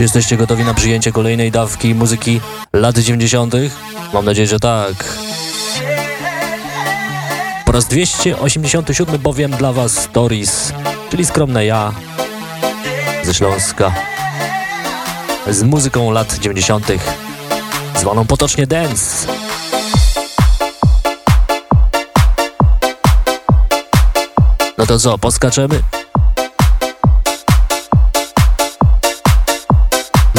Czy jesteście gotowi na przyjęcie kolejnej dawki muzyki lat 90.? Mam nadzieję, że tak. Po raz 287 bowiem dla Was Stories, czyli skromne ja ze Śląska z muzyką lat 90. zwaną potocznie dance. No to co, poskaczemy?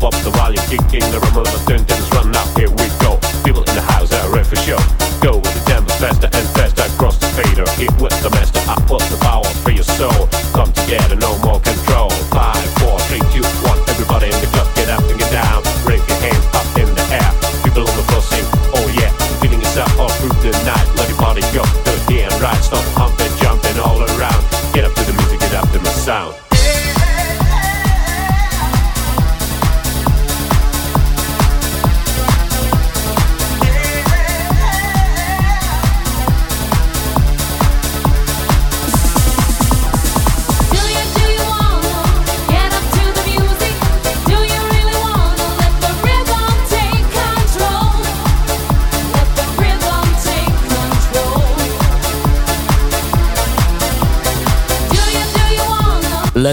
rev up the volume, kick in the rumble of the turntables, run now, here we go. People in the house are ready for show. Go with the tempo faster and faster across the fader. hit with the master, I put the power for your soul. Come together, no more confusion.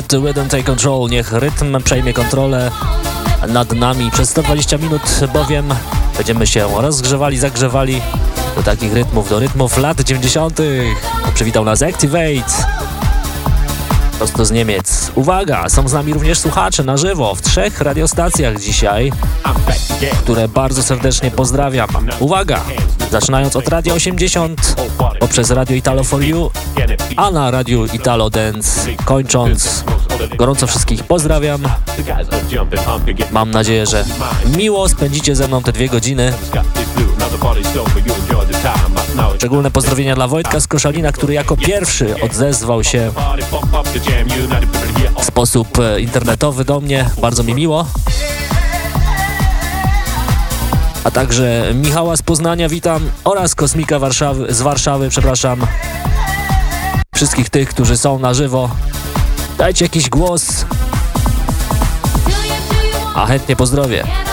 Let the Rhythm Take Control, niech rytm przejmie kontrolę nad nami. Przez 120 minut bowiem będziemy się rozgrzewali, zagrzewali do takich rytmów, do rytmów lat 90. Przywitał nas Activate. Prosto z Niemiec. Uwaga, są z nami również słuchacze na żywo w trzech radiostacjach dzisiaj, które bardzo serdecznie pozdrawiam. Uwaga, zaczynając od Radio 80, poprzez Radio Italo for You, a na Radio Italo Dance kończąc. Gorąco wszystkich pozdrawiam. Mam nadzieję, że miło spędzicie ze mną te dwie godziny. Szczególne pozdrowienia dla Wojtka z Koszalina, który jako pierwszy odezwał się w sposób e, internetowy do mnie. Bardzo mi miło. A także Michała z Poznania witam oraz Kosmika Warszawy, z Warszawy, przepraszam. Wszystkich tych, którzy są na żywo. Dajcie jakiś głos. A chętnie pozdrowię.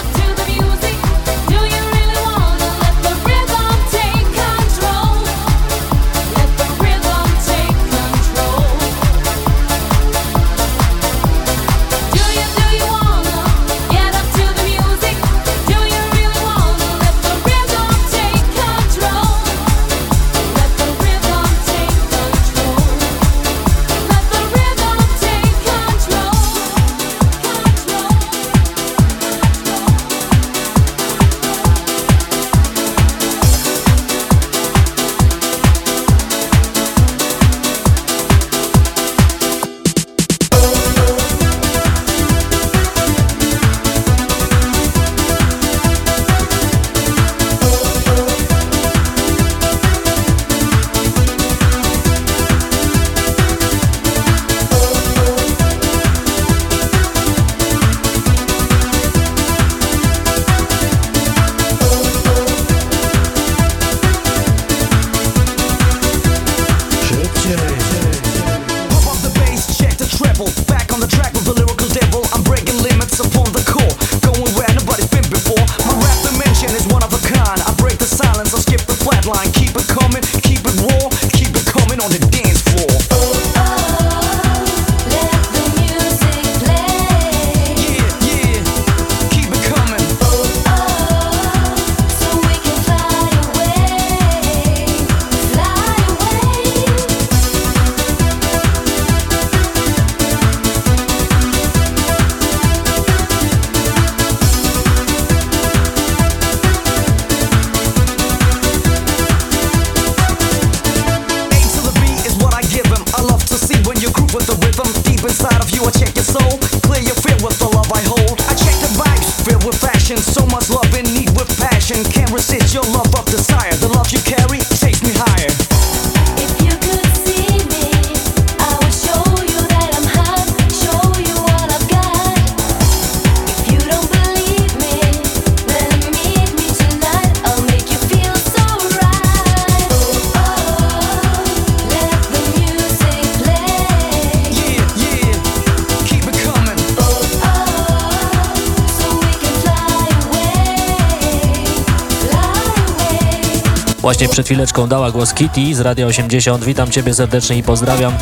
Przed chwileczką dała głos Kitty z Radia 80. Witam Ciebie serdecznie i pozdrawiam.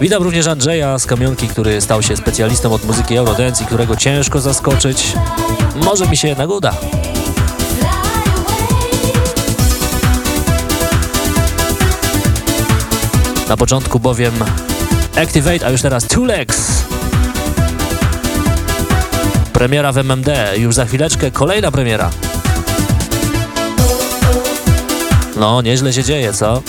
Witam również Andrzeja z Kamionki, który stał się specjalistą od muzyki Eurodance i którego ciężko zaskoczyć. Może mi się jednak uda. Na początku bowiem Activate, a już teraz Two Legs. Premiera w MMD, już za chwileczkę kolejna premiera. No, nieźle się dzieje, co?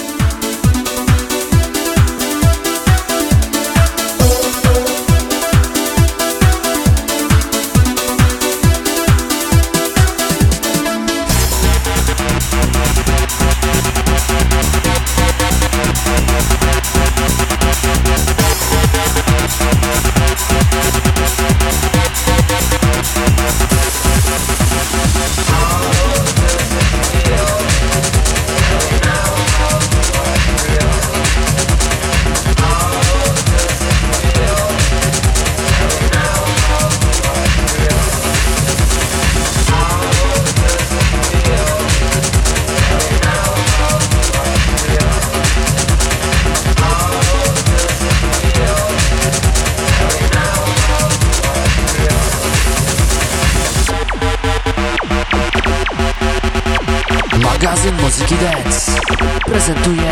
doesn't do you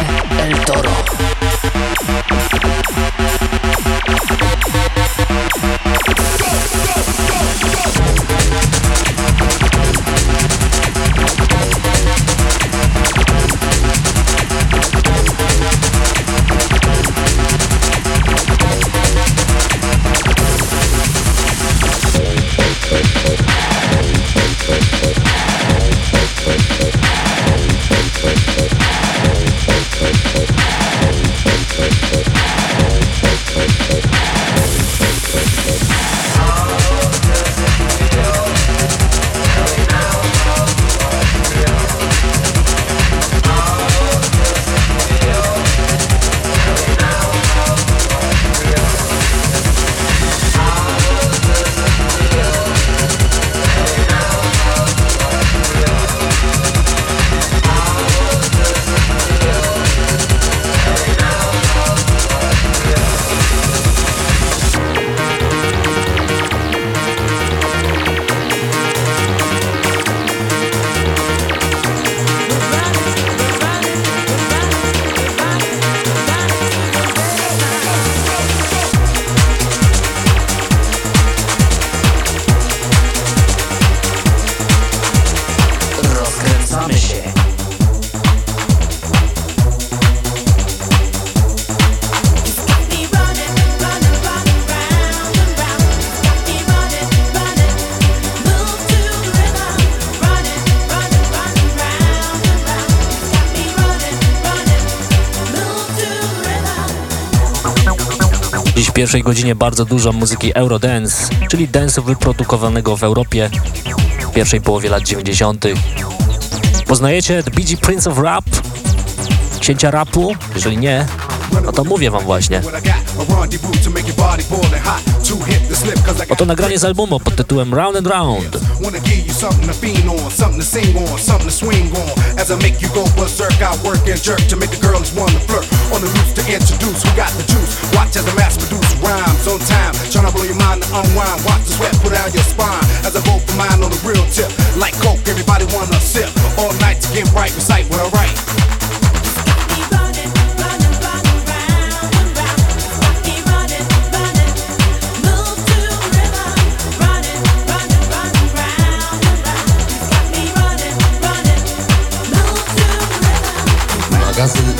pierwszej godzinie bardzo dużo muzyki Eurodance, czyli dance'u wyprodukowanego w Europie w pierwszej połowie lat 90. Poznajecie The BG Prince of Rap? Księcia rapu? Jeżeli nie, no to mówię wam właśnie. Oto nagranie z albumu pod tytułem Round and Round. Something to fiend on something to sing on, something to swing on. As I make you go berserk, I work and jerk to make the girls wanna flirt. On the roots to introduce, we got the juice. Watch as the mass produce rhymes on time. Tryna blow your mind to unwind. Watch the sweat put out your spine. As I go for mine on the real tip. Like coke, everybody wanna sip. All night to get right, recite what I write. Magazyn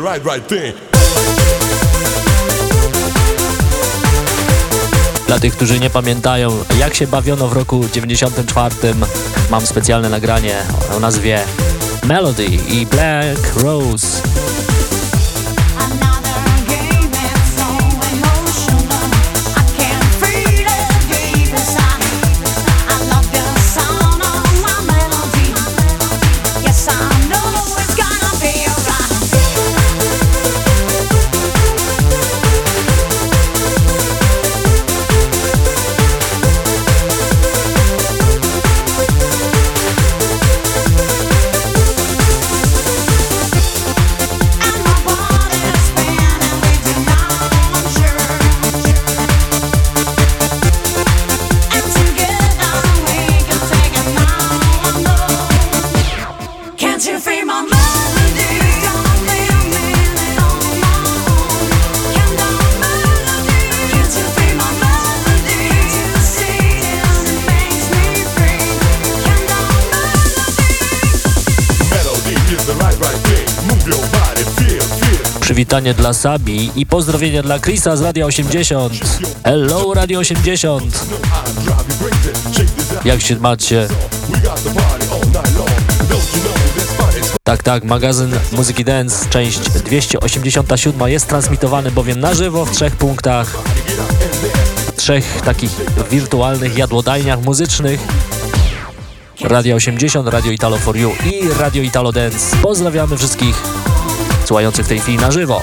right, right thing. Dla tych, którzy nie pamiętają, jak się bawiono w roku 94, mam specjalne nagranie o nazwie Melody i Black Rose. Przywitanie dla Sabi i pozdrowienia dla Chrisa z Radio 80. Hello Radio 80. Jak się macie? Tak, tak, magazyn Muzyki Dance, część 287 jest transmitowany bowiem na żywo w trzech punktach, trzech takich wirtualnych jadłodajniach muzycznych. Radio 80, Radio Italo for You i Radio Italo Dance. Pozdrawiamy wszystkich słuchających w tej chwili na żywo.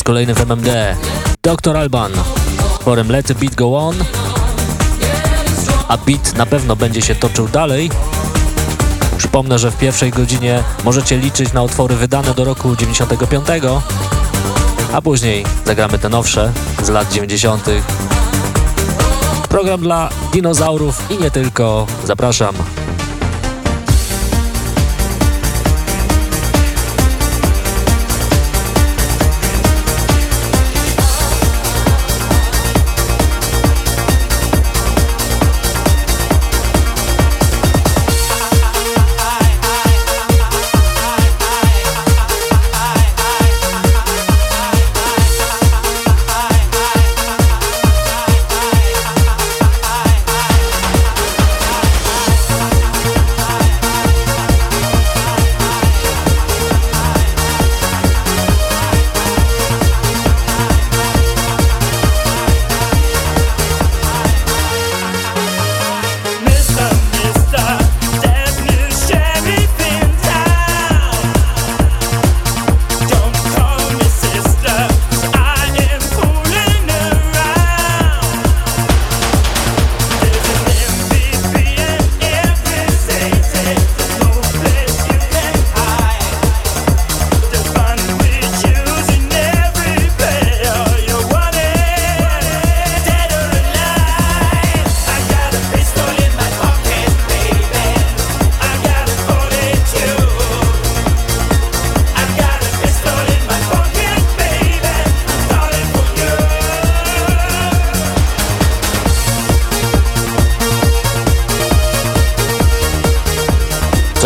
Raz kolejny w MMD. Dr. Alban, forem Let the Beat Go On, a beat na pewno będzie się toczył dalej. Przypomnę, że w pierwszej godzinie możecie liczyć na utwory wydane do roku 95, a później zagramy te nowsze z lat 90. Program dla dinozaurów i nie tylko. Zapraszam.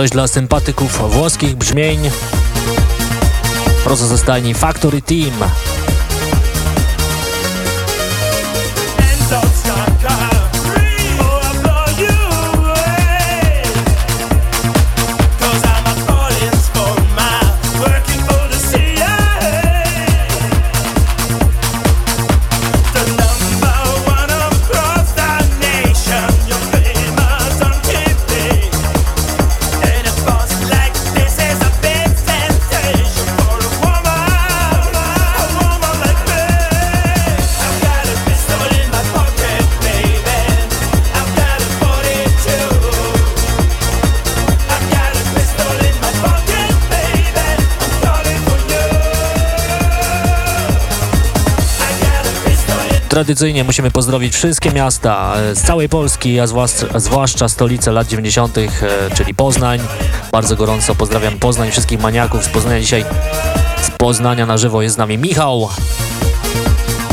Coś dla sympatyków włoskich brzmień. Prosto ze stajni Factory Team. Tradycyjnie musimy pozdrowić wszystkie miasta e, z całej Polski, a zwłaszcza, zwłaszcza stolice lat 90., e, czyli Poznań. Bardzo gorąco pozdrawiam Poznań, wszystkich maniaków z Poznania. Dzisiaj z Poznania na żywo jest z nami Michał.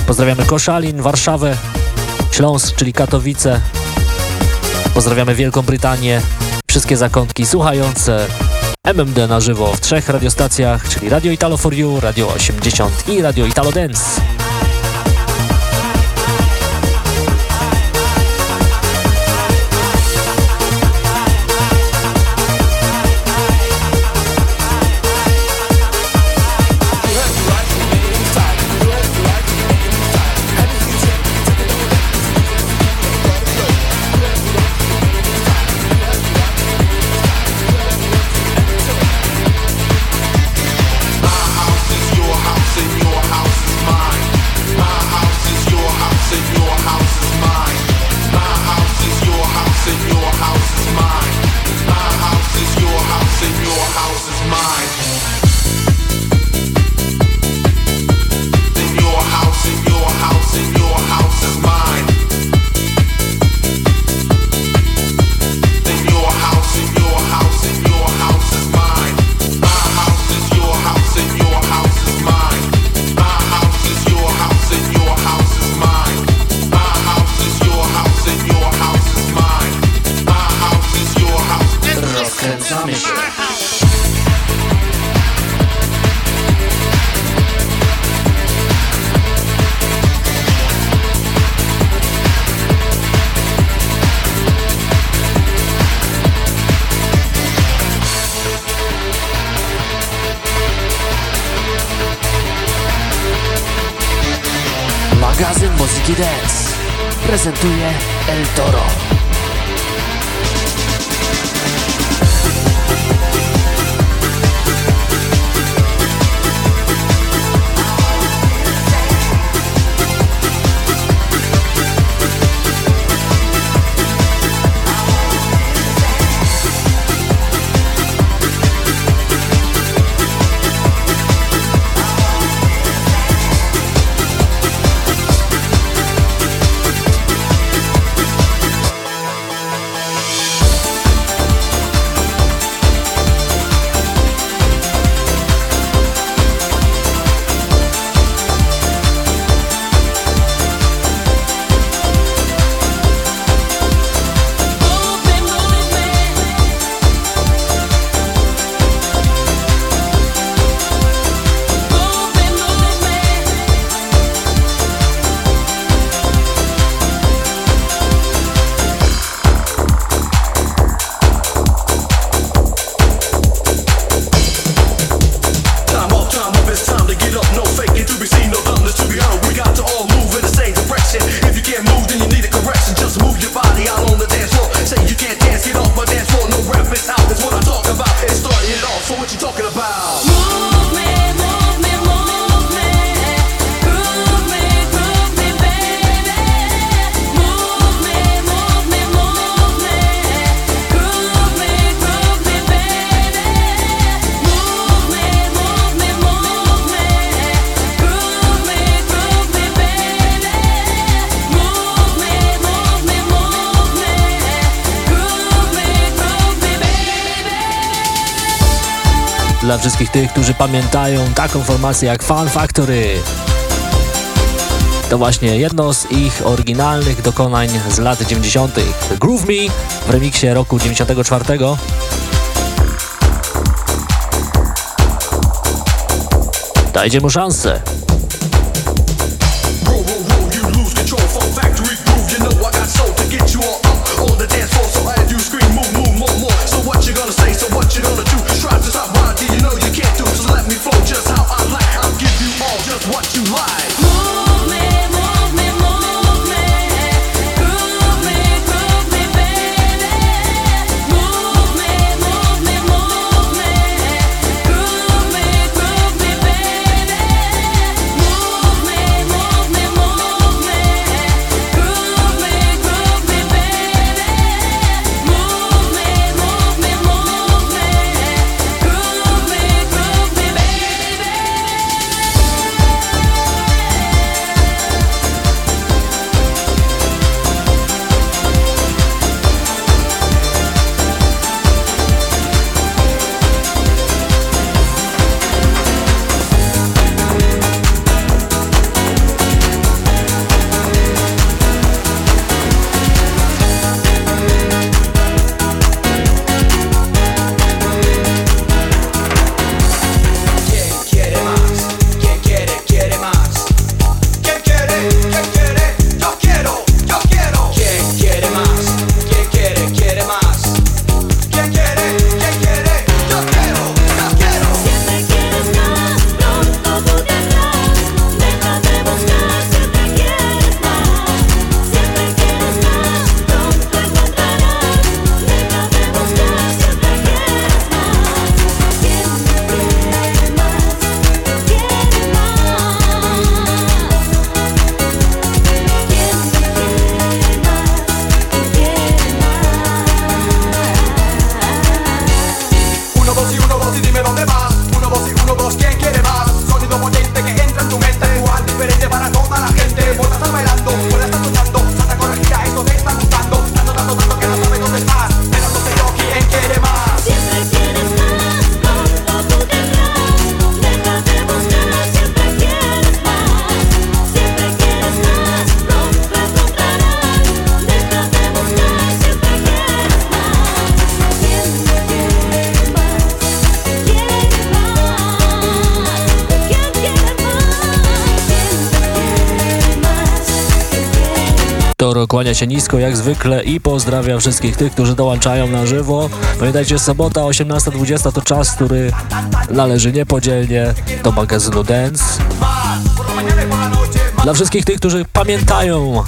Pozdrawiamy Koszalin, Warszawę, Śląsk, czyli Katowice. Pozdrawiamy Wielką Brytanię, wszystkie zakątki słuchające MMD na żywo w trzech radiostacjach, czyli Radio Italo For You, Radio 80 i Radio Italo Dance. którzy pamiętają taką formację jak Fan Factory. To właśnie jedno z ich oryginalnych dokonań z lat 90. Groove Me w remiksie roku 94. Dajcie mu szansę. flow just how I like. I'll give you all just what you like. Kłania się nisko jak zwykle i pozdrawia wszystkich tych, którzy dołączają na żywo. Pamiętajcie, sobota 18.20 to czas, który należy niepodzielnie do magazynu Dance. Dla wszystkich tych, którzy pamiętają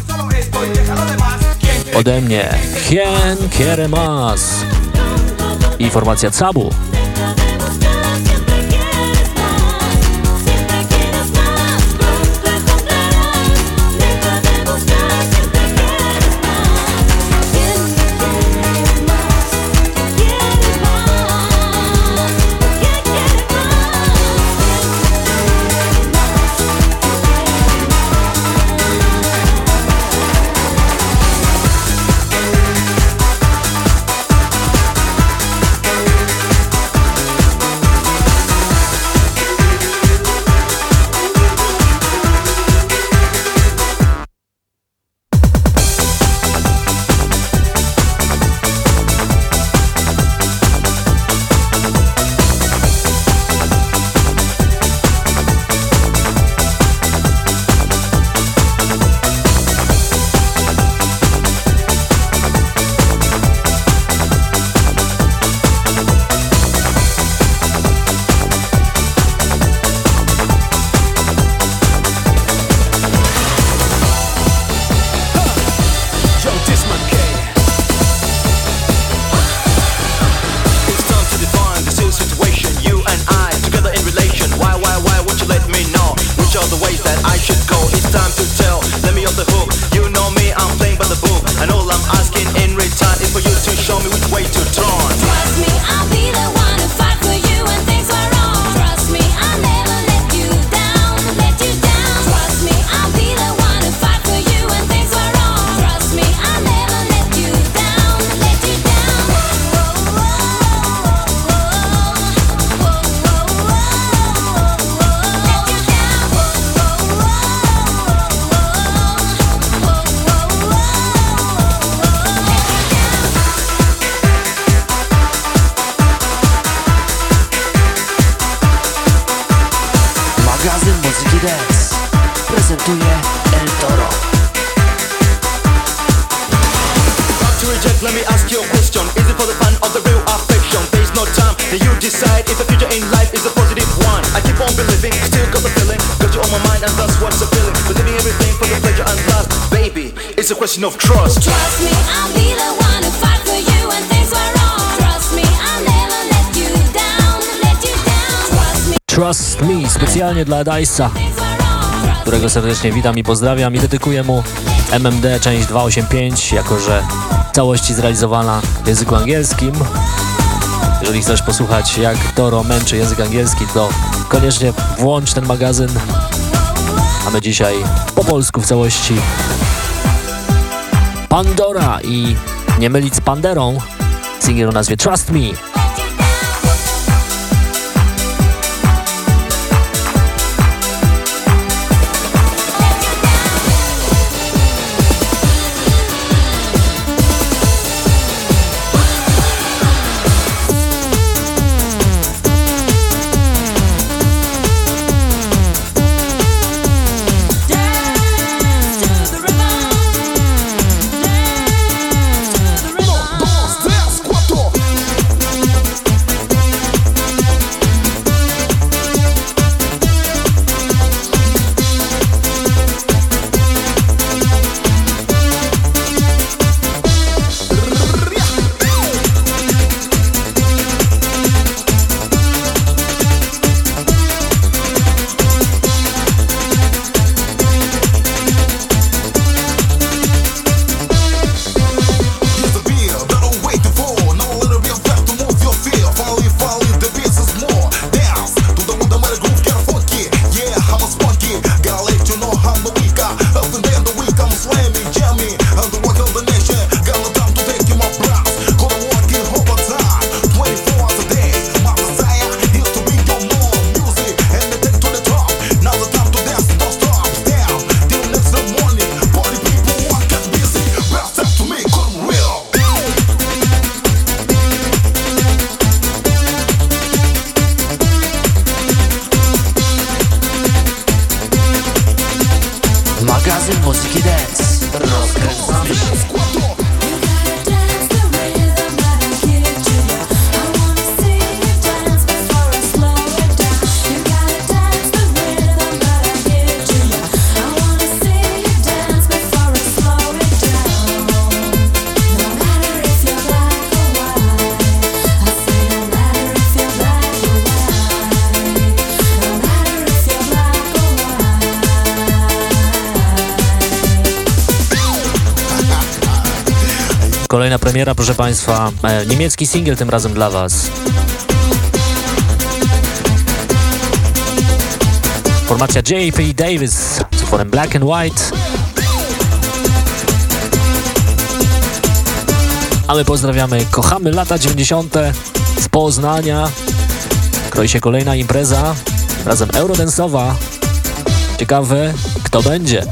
ode mnie Hien Kieremas Informacja Cabu specjalnie dla Dice'a, którego serdecznie witam i pozdrawiam i dedykuję mu MMD część 285, jako że całości zrealizowana w języku angielskim. Jeżeli chcesz posłuchać jak Toro męczy język angielski, to koniecznie włącz ten magazyn. A my dzisiaj po polsku w całości Pandora i nie mylić z Panderą, singiel o nazwie Trust Me. Kolejna premiera, proszę Państwa. E, niemiecki singiel tym razem dla Was. Formacja J.P. Davis z utworem Black and White. A my pozdrawiamy, kochamy lata 90. z Poznania. Kroi się kolejna impreza, razem eurodensowa. Ciekawe, kto będzie.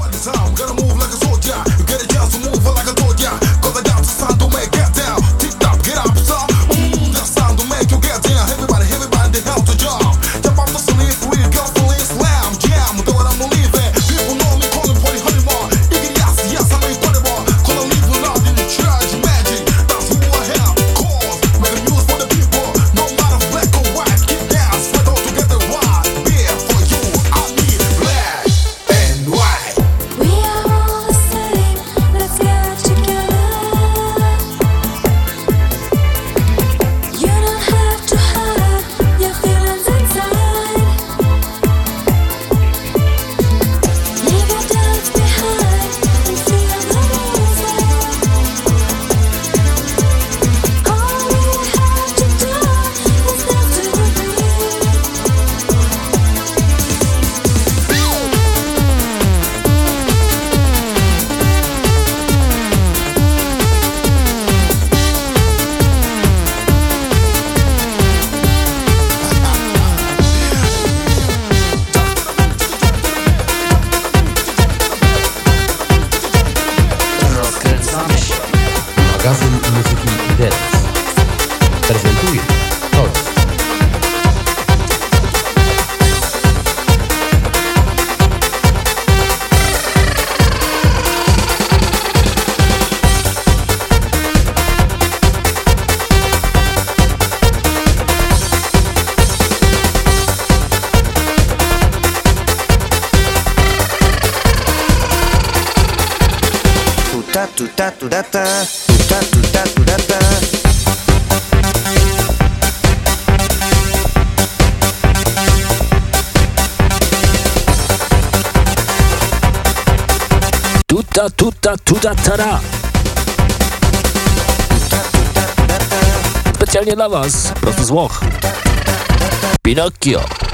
Tuta, tara. Specjalnie dla was, prosto z Włoch. Pinocchio.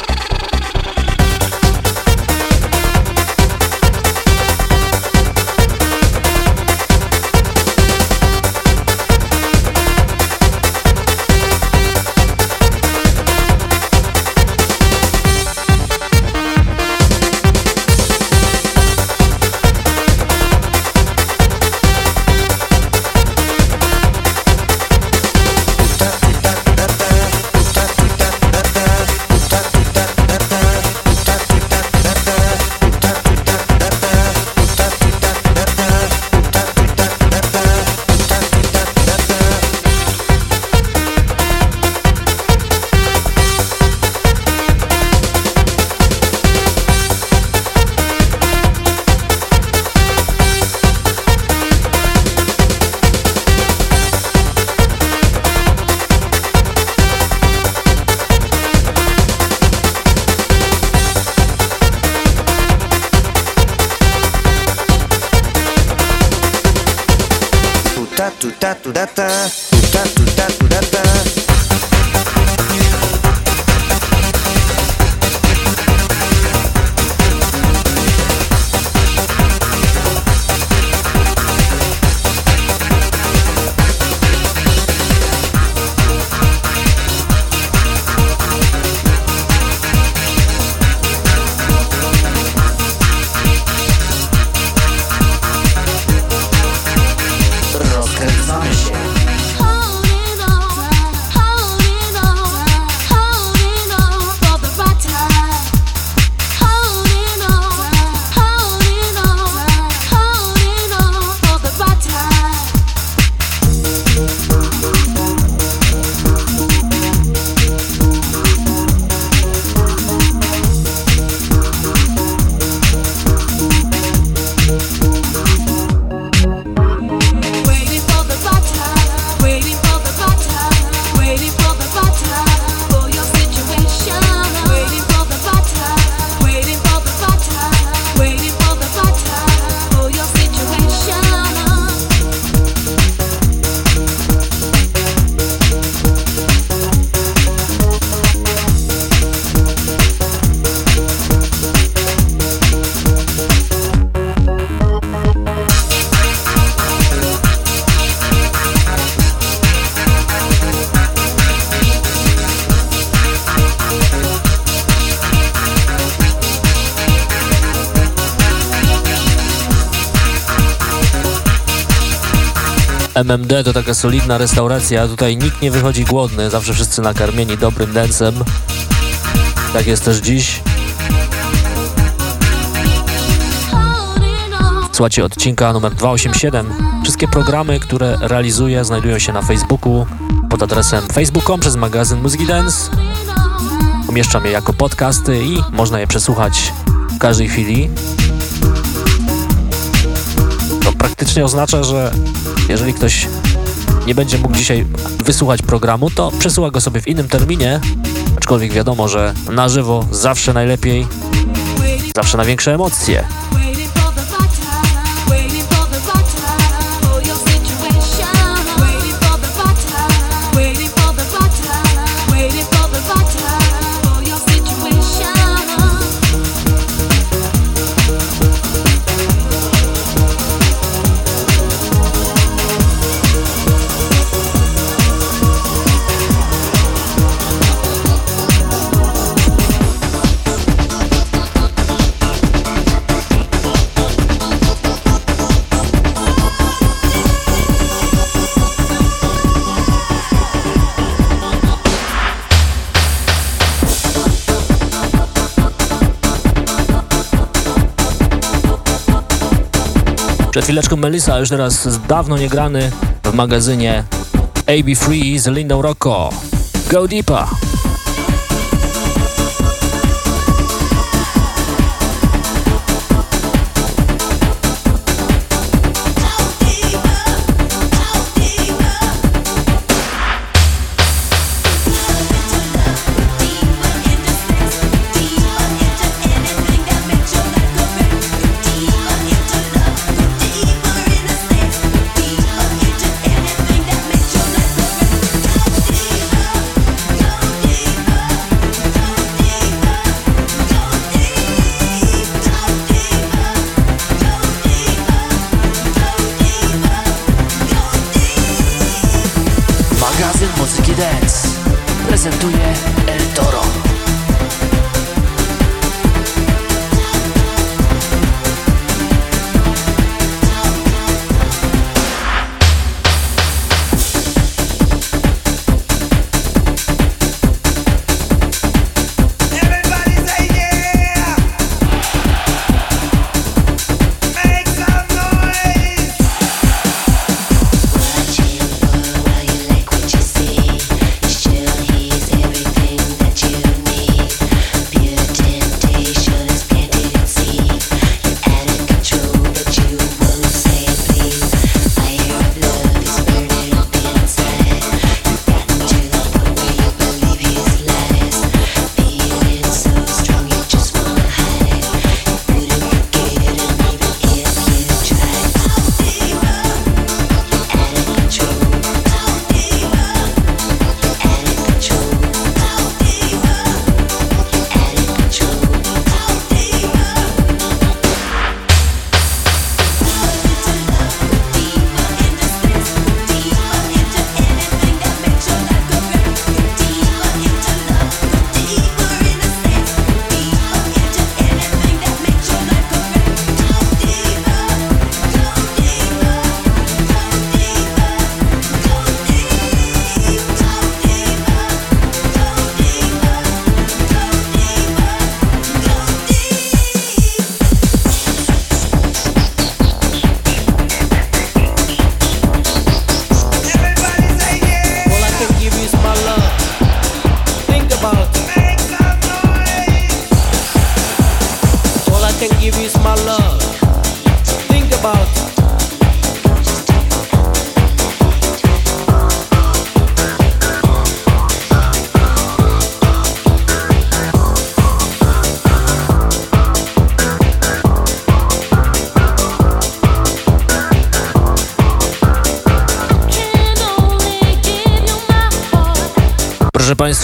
MMD to taka solidna restauracja, tutaj nikt nie wychodzi głodny, zawsze wszyscy nakarmieni dobrym densem. Tak jest też dziś. Słuchajcie odcinka numer 287. Wszystkie programy, które realizuję, znajdują się na Facebooku pod adresem facebook.com przez magazyn Muzyki Dance. Umieszczam je jako podcasty i można je przesłuchać w każdej chwili. Praktycznie oznacza, że jeżeli ktoś nie będzie mógł dzisiaj wysłuchać programu, to przesyła go sobie w innym terminie, aczkolwiek wiadomo, że na żywo zawsze najlepiej, zawsze na większe emocje. Przed chwileczką Melissa, już teraz dawno nie grany w magazynie AB Free z Lindą Rocco. Go Deeper!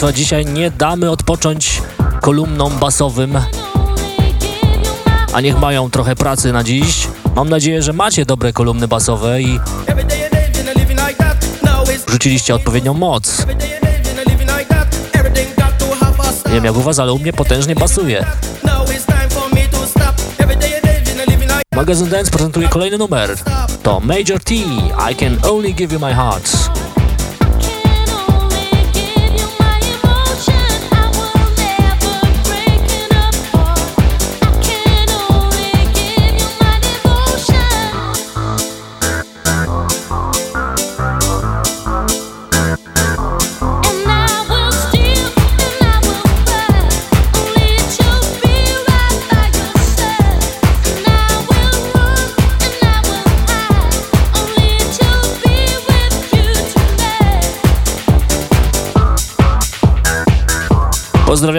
Państwa, dzisiaj nie damy odpocząć kolumnom basowym, a niech mają trochę pracy na dziś. Mam nadzieję, że macie dobre kolumny basowe i rzuciliście odpowiednią moc. Nie wiem jak u was, ale u mnie potężnie basuje. Magazyn Dance prezentuje kolejny numer. To Major T, I Can Only Give You My Heart.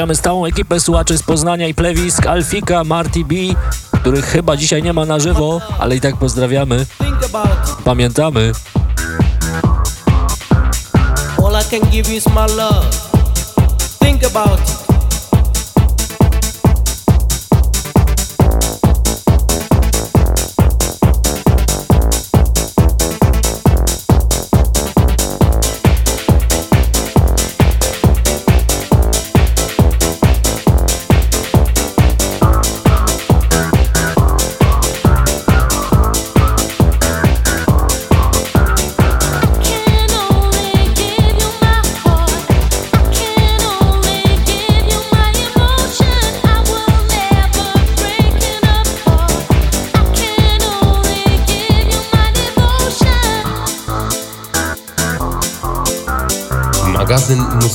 Pozdrawiamy stałą ekipę słuchaczy z Poznania i Plewisk, Alfika, Marty B, których chyba dzisiaj nie ma na żywo, ale i tak pozdrawiamy. Pamiętamy. All I can give you is my love. Think about it.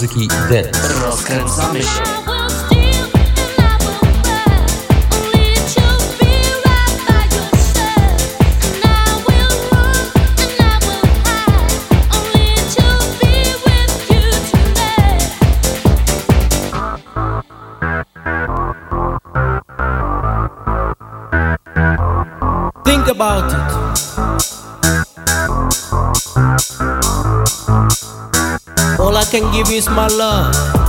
muzyki dance. Rozkręcamy się. can give is my love.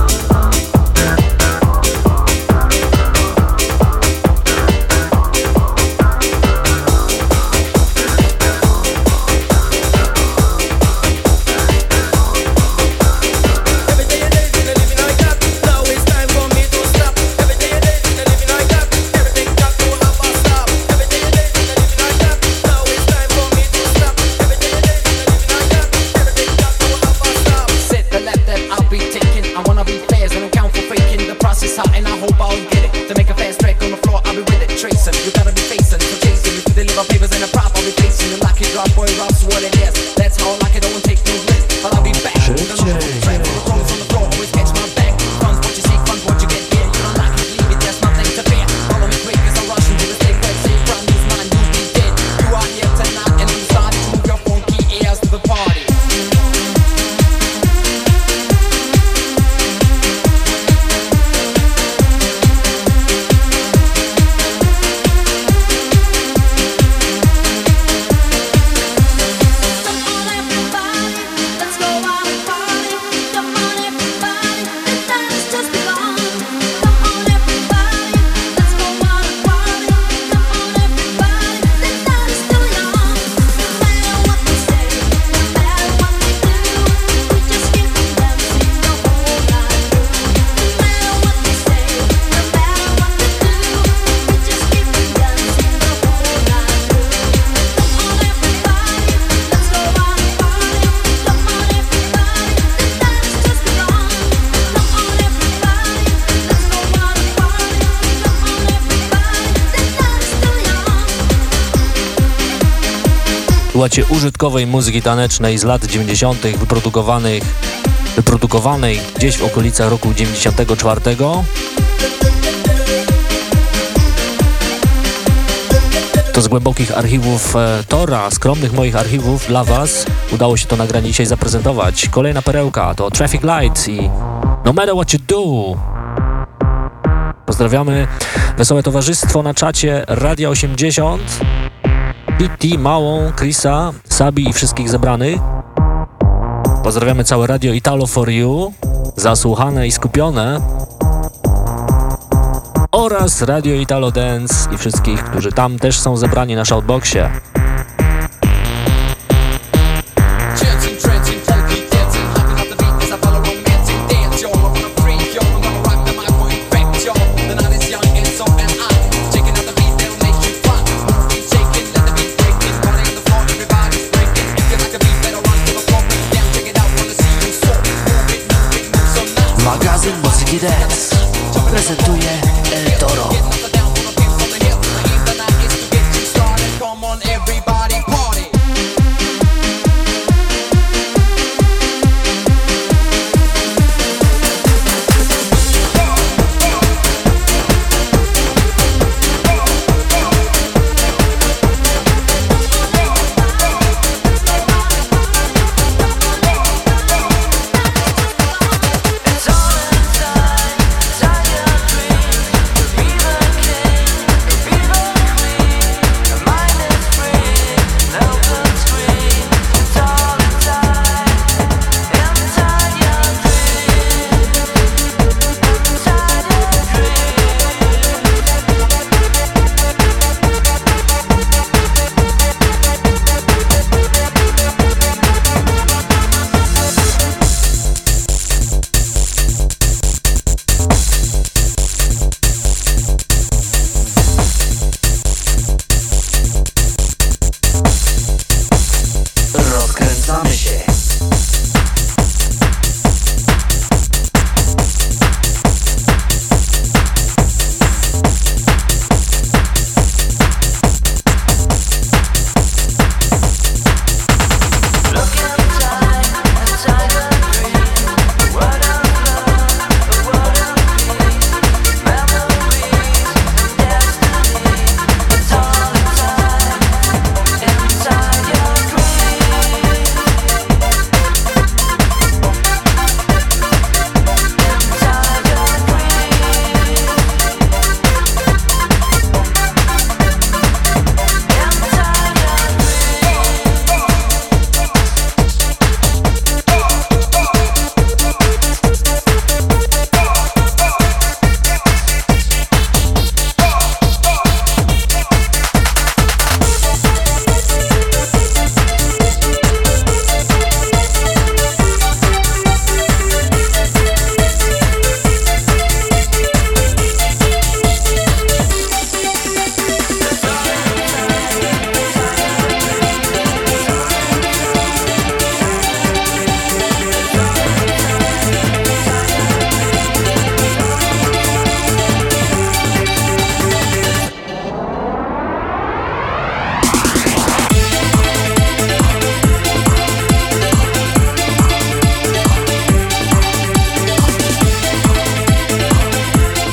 postulacie użytkowej muzyki tanecznej z lat 90. wyprodukowanych, wyprodukowanej gdzieś w okolicach roku 94. To z głębokich archiwów e, Tora, skromnych moich archiwów dla Was udało się to nagranie dzisiaj zaprezentować. Kolejna perełka to Traffic Light i No Matter What You Do. Pozdrawiamy wesołe towarzystwo na czacie Radia 80. BT, Małą, Chrisa, Sabi i wszystkich zebranych. Pozdrawiamy całe radio Italo for You, zasłuchane i skupione. Oraz Radio Italo Dance i wszystkich, którzy tam też są zebrani na shoutboxie.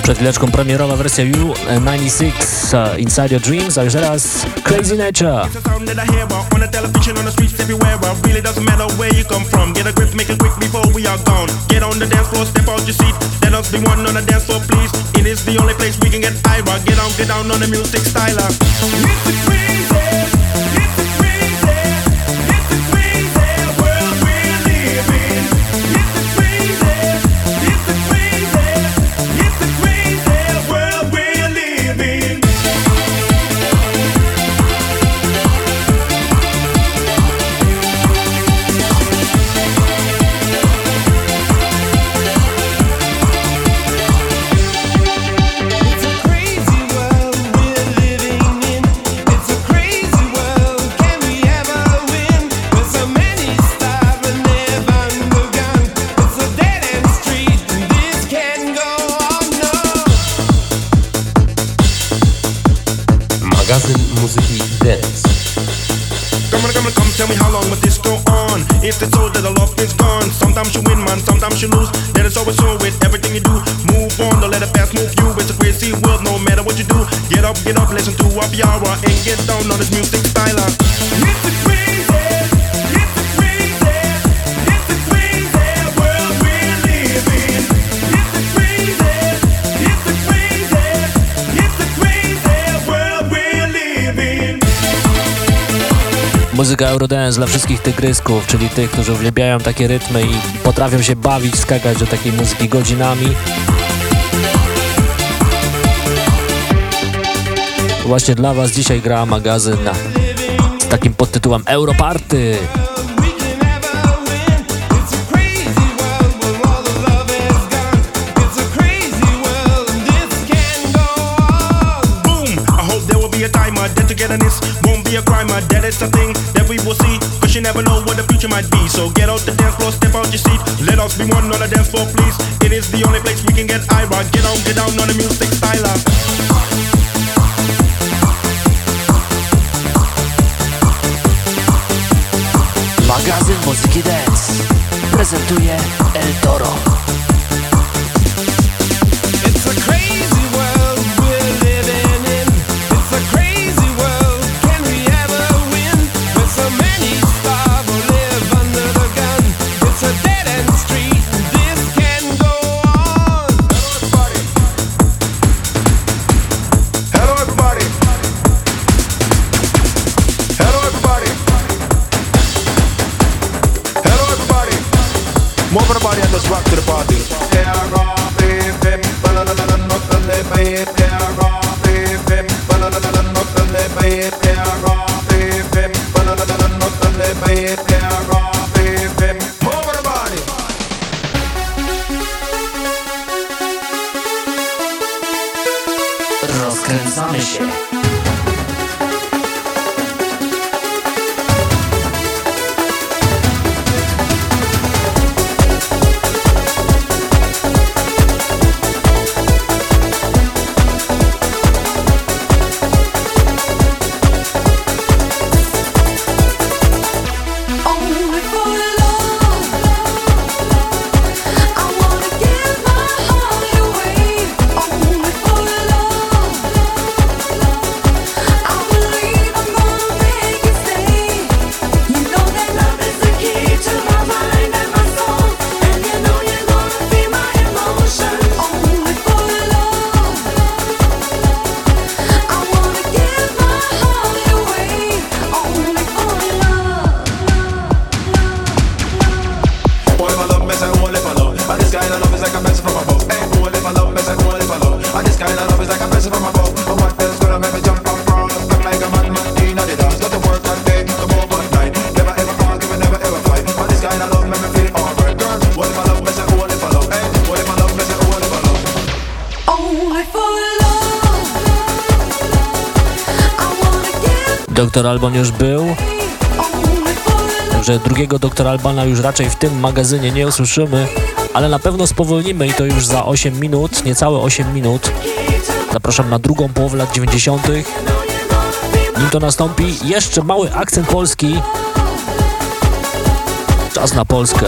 Przed chwileczką premierowa wersja U96 uh, Inside Your Dreams, a już teraz Crazy Nature. Television on the streets everywhere, I really doesn't matter where you come from. Get a grip, make it quick before we are gone. Get on the dance floor, step out your seat. Let us be one on the dance floor, please. It is the only place we can get Ira. Get down, get down on the music styler. It's the crazy. Muzyka Eurodance dla wszystkich tygrysków, czyli tych, którzy uwielbiają takie rytmy i potrafią się bawić, skakać do takiej muzyki godzinami. Właśnie dla Was dzisiaj gra magazyn z takim podtytułem Europarty. Boom! I hope there will be a time that togetherness won't be a crime. That is a thing that we will see. Cause you never know what the future might be. So get out the dance floor, step out your seat. Let us be one on the dance floor, please. It is the only place we can get ira. Get on, get down on the music Albon już był, także drugiego doktora Albana już raczej w tym magazynie nie usłyszymy, ale na pewno spowolnimy i to już za 8 minut, niecałe 8 minut. Zapraszam na drugą połowę lat 90. Nim to nastąpi, jeszcze mały akcent polski. Czas na Polskę.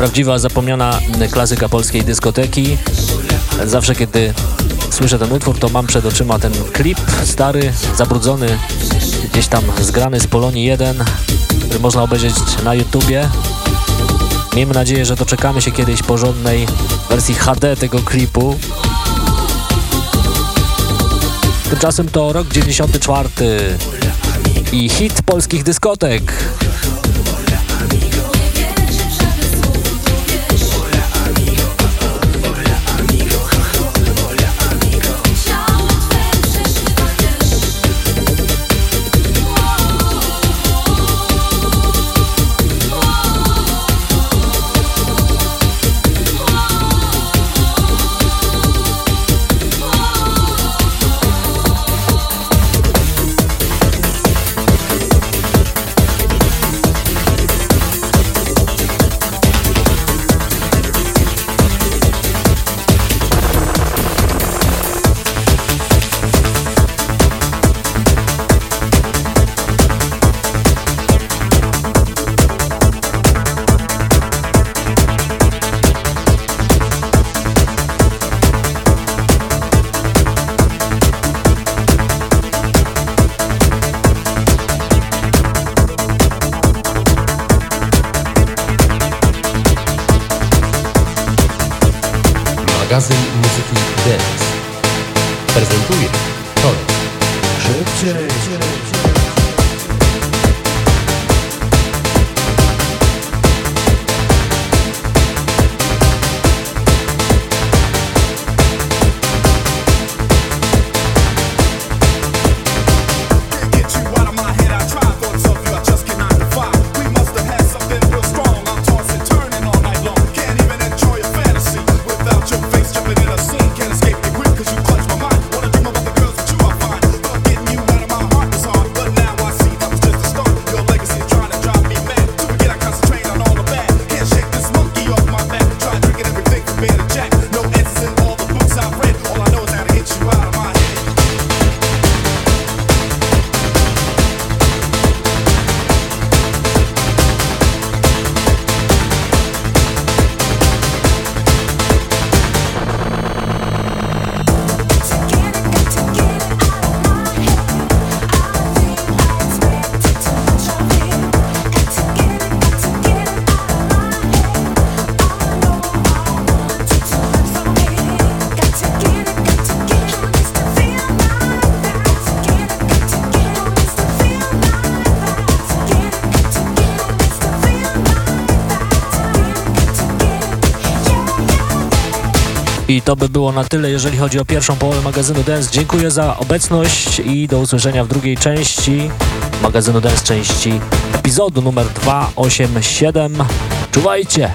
Prawdziwa, zapomniana klasyka polskiej dyskoteki. Zawsze, kiedy słyszę ten utwór, to mam przed oczyma ten klip stary, zabrudzony, gdzieś tam zgrany z Polonii 1, który można obejrzeć na YouTubie. Miejmy nadzieję, że doczekamy się kiedyś porządnej wersji HD tego klipu. Tymczasem to rok 94 i hit polskich dyskotek. To by było na tyle, jeżeli chodzi o pierwszą połowę magazynu Dance. Dziękuję za obecność i do usłyszenia w drugiej części magazynu Dance, części epizodu numer 287. Czuwajcie!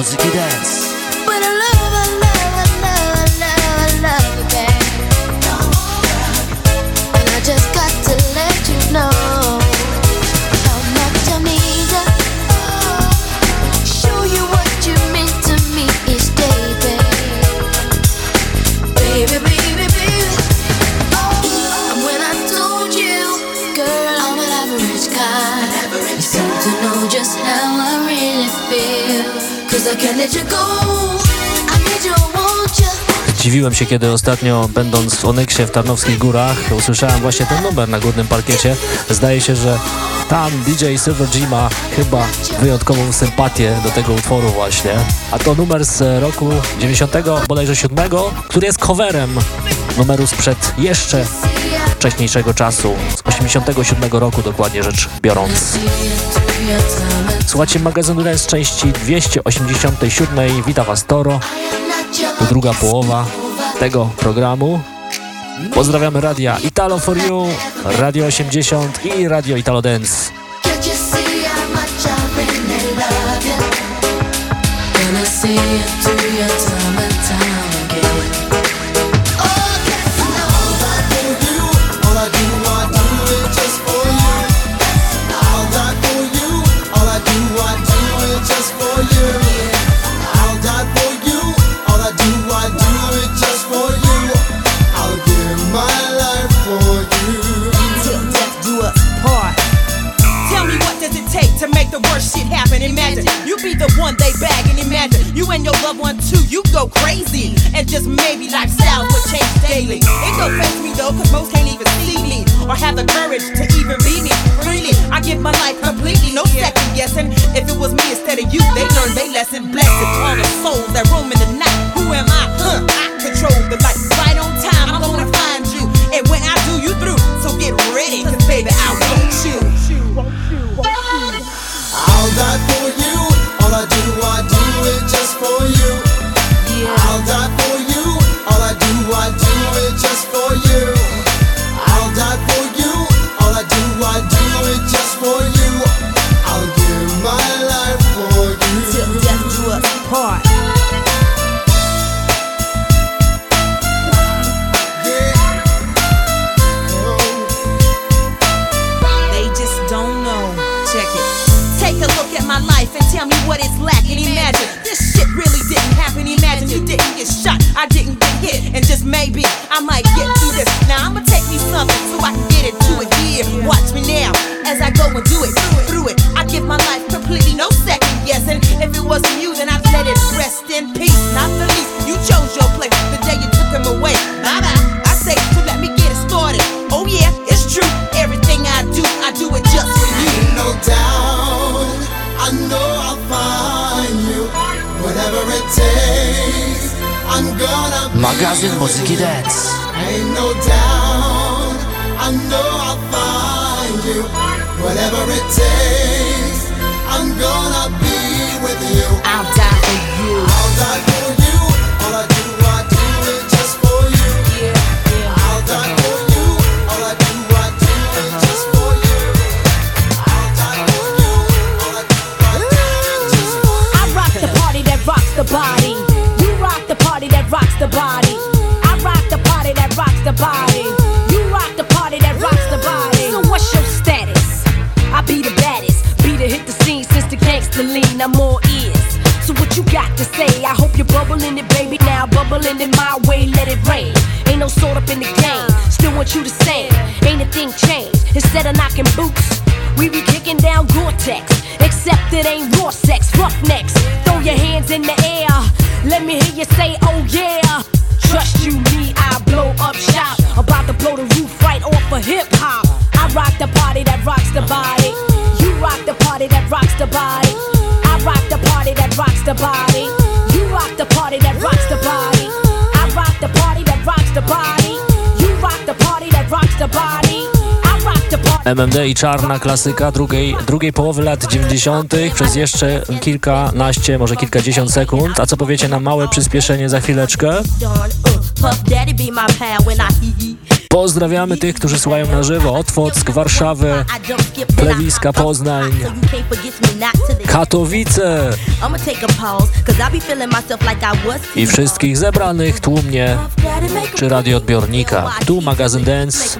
小じきです。Zdziwiłem się, kiedy ostatnio, będąc w Onyxie w Tarnowskich Górach, usłyszałem właśnie ten numer na górnym parkiecie. Zdaje się, że tam DJ Silver G ma chyba wyjątkową sympatię do tego utworu właśnie. A to numer z roku 90, bodajże 7, który jest coverem numeru sprzed jeszcze wcześniejszego czasu, z 87 roku dokładnie rzecz biorąc. Słuchajcie magazynu Dance części 287. Wita Was Toro. To druga połowa tego programu. Pozdrawiamy radia Italo for You, Radio 80 i Radio Italo Dance. see through your go crazy. And just maybe lifestyles will change daily. It don't face me though, cause most can't even see me. Or have the courage to even be me freely. I give my life completely, no second guessing. If it was me instead of you, they learn they lesson. Blessed are the souls that roam in the night. I didn't get hit, and just maybe I might off next. MMD i czarna klasyka drugiej, drugiej połowy lat 90. przez jeszcze kilkanaście, może kilkadziesiąt sekund. A co powiecie na małe przyspieszenie za chwileczkę? Pozdrawiamy tych, którzy słuchają na żywo. Otwock, Warszawy, Plewiska, Poznań, Katowice i wszystkich zebranych tłumnie czy radioodbiornika. Tu magazyn Dance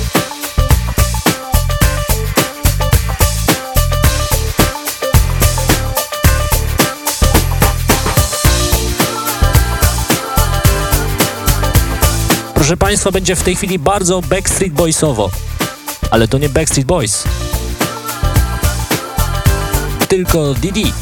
Proszę Państwa, będzie w tej chwili bardzo Backstreet Boysowo. Ale to nie Backstreet Boys. Tylko Didi.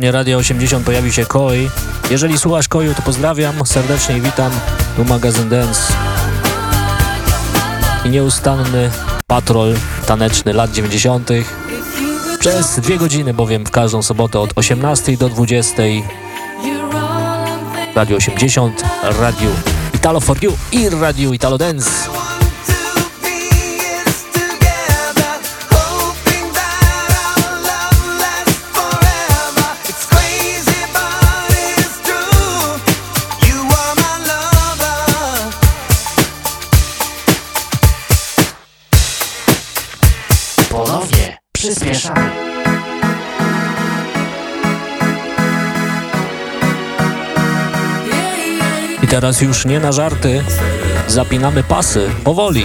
stronie Radio 80 pojawi się Koi. Jeżeli słuchasz Koju, to pozdrawiam serdecznie i witam. Tu magazyn Dance i nieustanny patrol taneczny lat 90. Przez dwie godziny bowiem w każdą sobotę od 18 do 20. Radio 80, Radio Italo for You i Radio Italo Dance. teraz już nie na żarty zapinamy pasy powoli.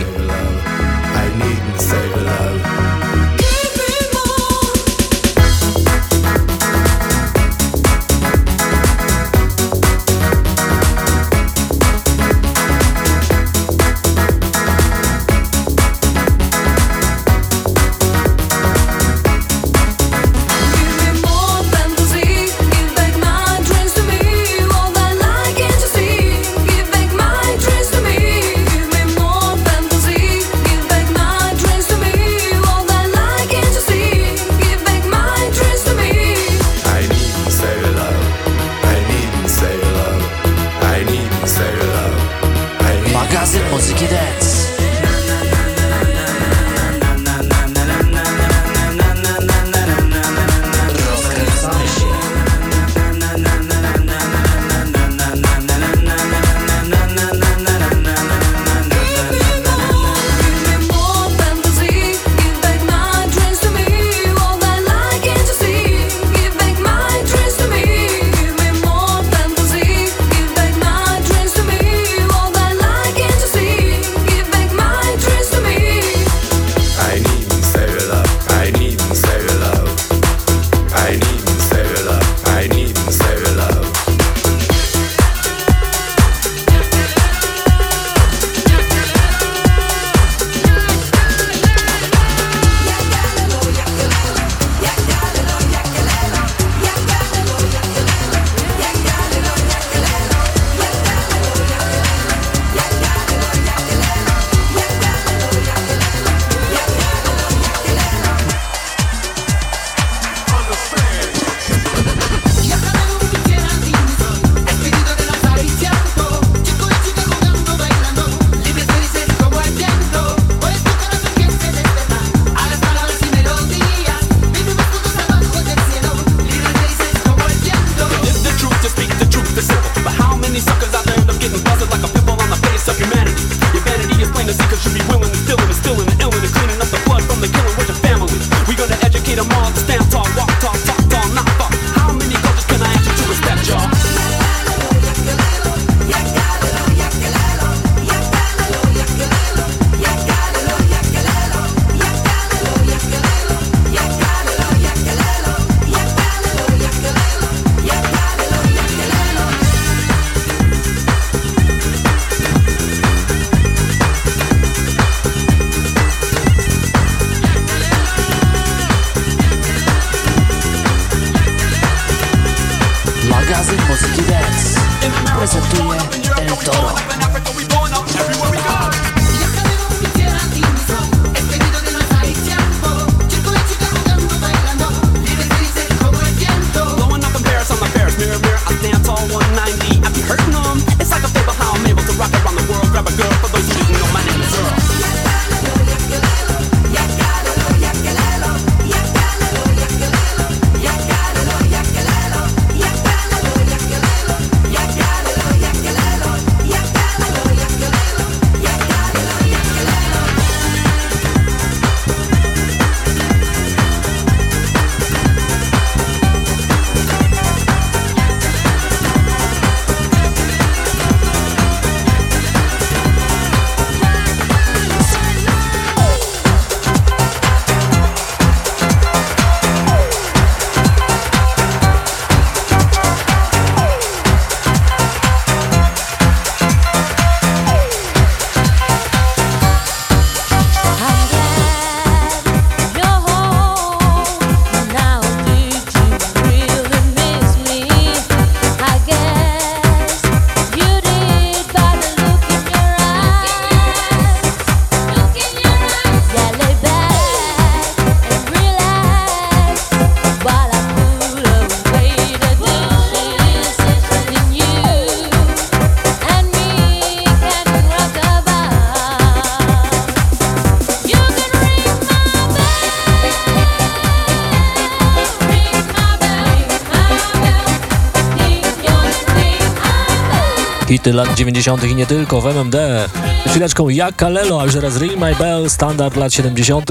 Lat 90. i nie tylko w MMD. Chwileczką jak Kalelo, a już raz Ring My Bell, standard lat 70.,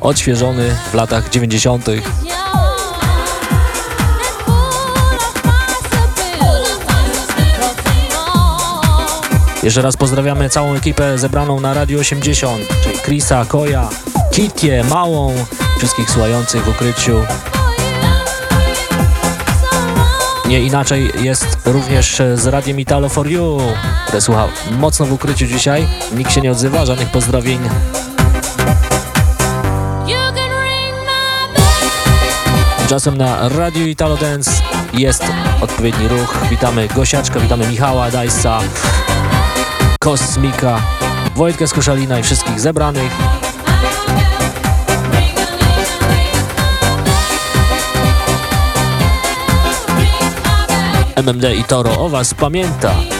odświeżony w latach 90. Jeszcze raz pozdrawiamy całą ekipę zebraną na Radio 80, czyli Chrisa, Koja, Kitie, Małą, wszystkich słuchających w ukryciu. Nie inaczej jest również z Radiem Italo for You, które słucha mocno w ukryciu dzisiaj. Nikt się nie odzywa, żadnych pozdrowień. Czasem na Radio Italo Dance jest odpowiedni ruch. Witamy Gosiaczka, witamy Michała Dajsa, Kosmika, Wojtka Skoszalina i wszystkich zebranych. MMD i Toro o Was pamięta.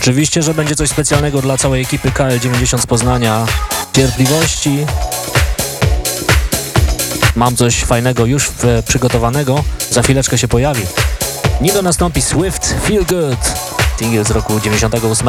Oczywiście, że będzie coś specjalnego dla całej ekipy KL90 z Poznania. Cierpliwości. Mam coś fajnego już przygotowanego. Za chwileczkę się pojawi. Nido nastąpi Swift Feel Good. Single z roku 98.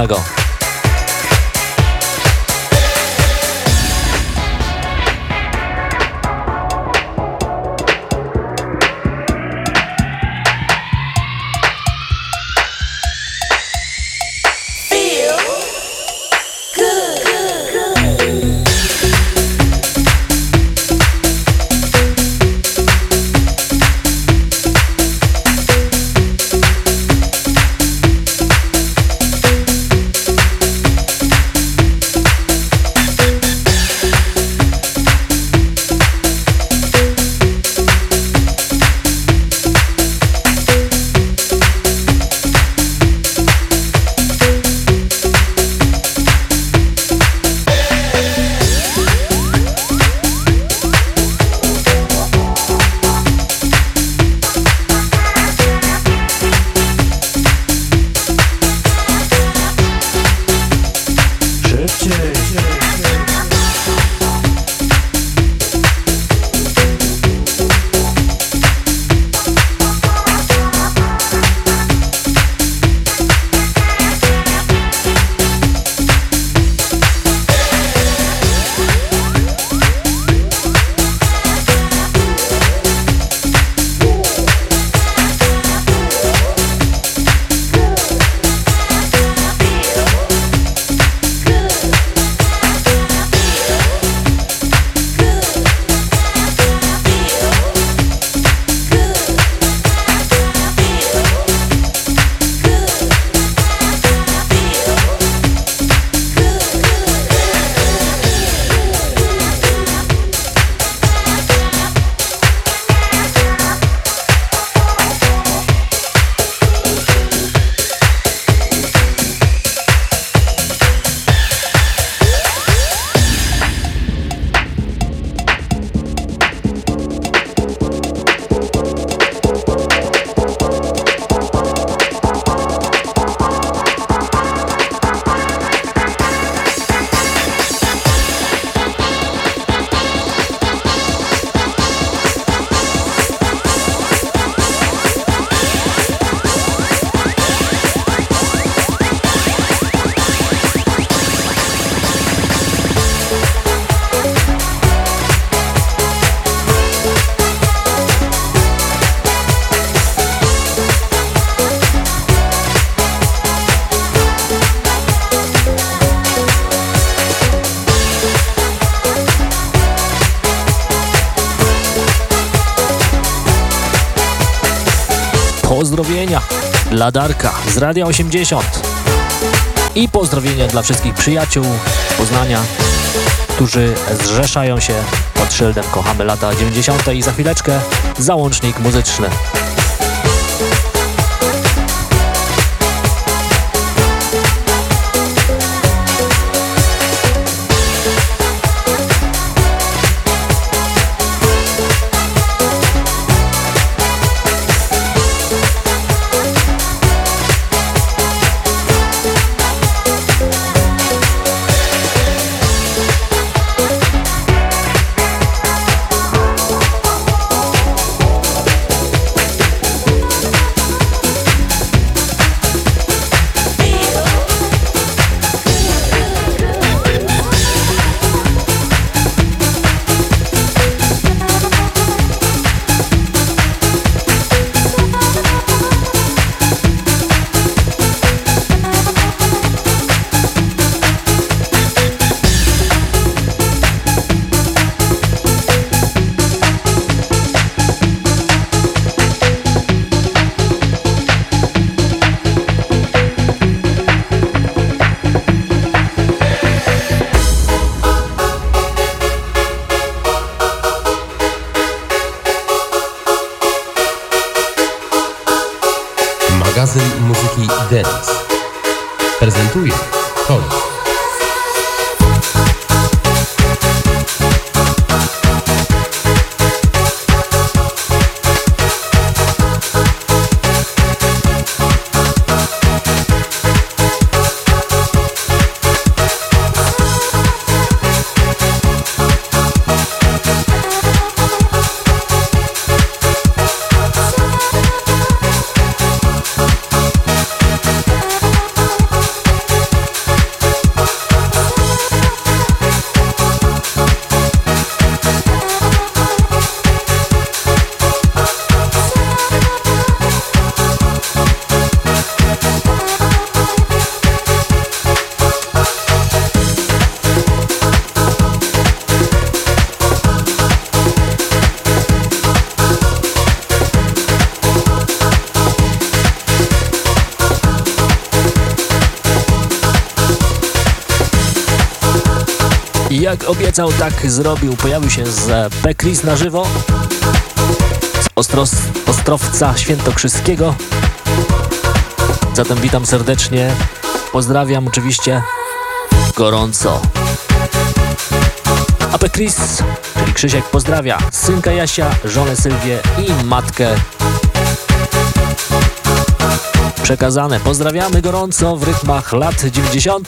dla Darka z Radia 80 i pozdrowienia dla wszystkich przyjaciół Poznania, którzy zrzeszają się pod szyldem Kochamy lata 90. i za chwileczkę załącznik muzyczny. Obiecał, tak zrobił. Pojawił się z Bekris na żywo z Ostros, Ostrowca Świętokrzyskiego. Zatem witam serdecznie. Pozdrawiam oczywiście gorąco. A Bekris, czyli Krzysiek, pozdrawia synka Jasia, żonę Sylwię i matkę. Przekazane. Pozdrawiamy gorąco w rytmach lat 90.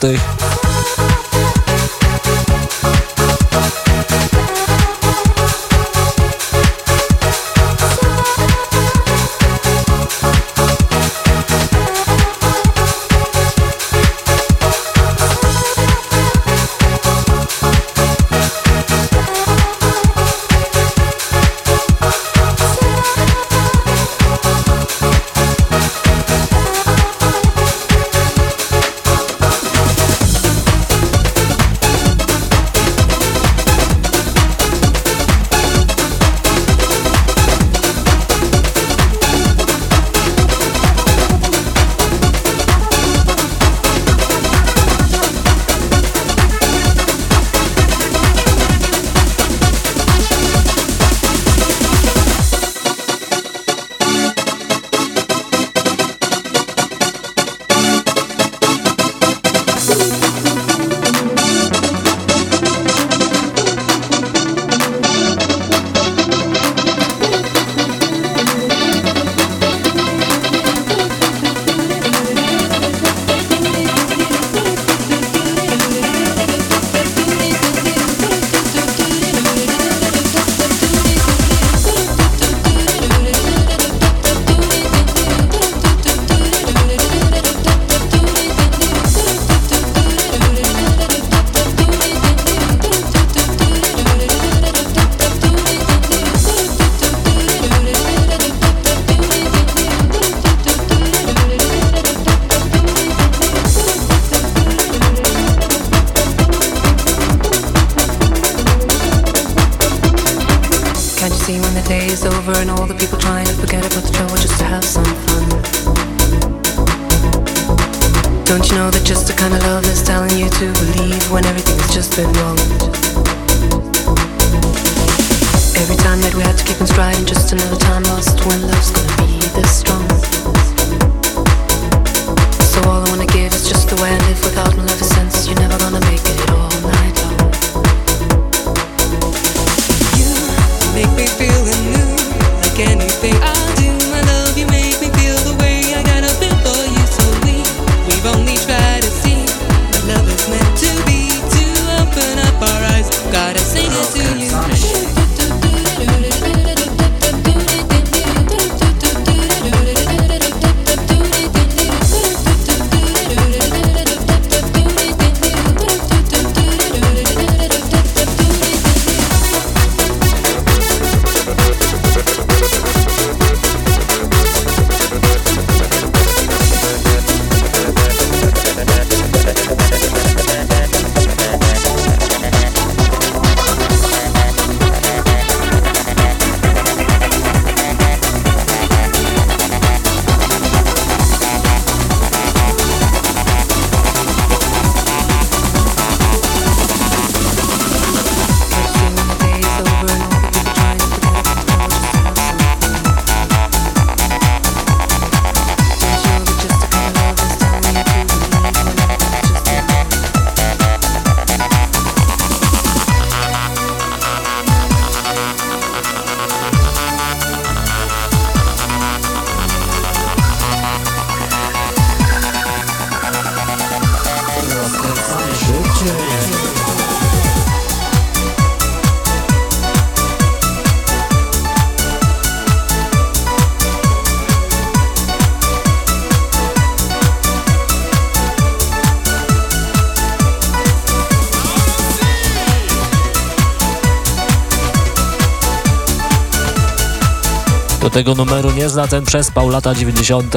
tego numeru nie zna, ten przespał lata 90.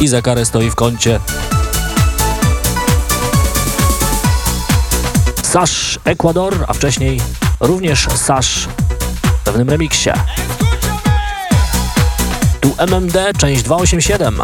I za karę stoi w kącie. Sasz Ekwador, a wcześniej również Sasz w pewnym remiksie. Tu MMD, część 287.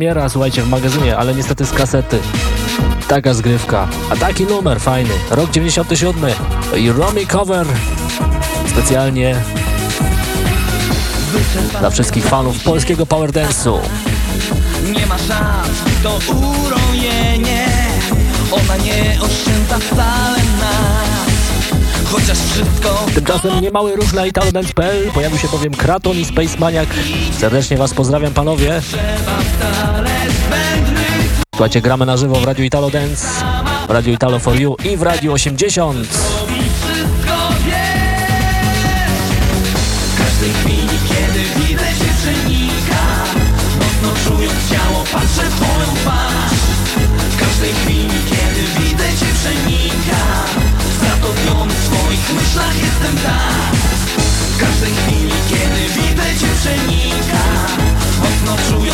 premiera, słuchajcie, w magazynie, ale niestety z kasety. Taka zgrywka, a taki numer fajny. Rok 97 i Romy Cover specjalnie dla wszystkich fanów polskiego power dance'u. Nie ma szans, to urojenie Ona nie oszczędza wcale nas Chociaż wszystko Tymczasem niemały ruch na italodance.pl pojawił się bowiem Kraton i Space Maniac. Serdecznie Was pozdrawiam panowie. Słuchajcie, gramy na żywo w Radiu Italo Dance, w Radiu Italo for You i w Radiu 80. jestem tak W każdej chwili, kiedy widzę cię przenikam Mocno czując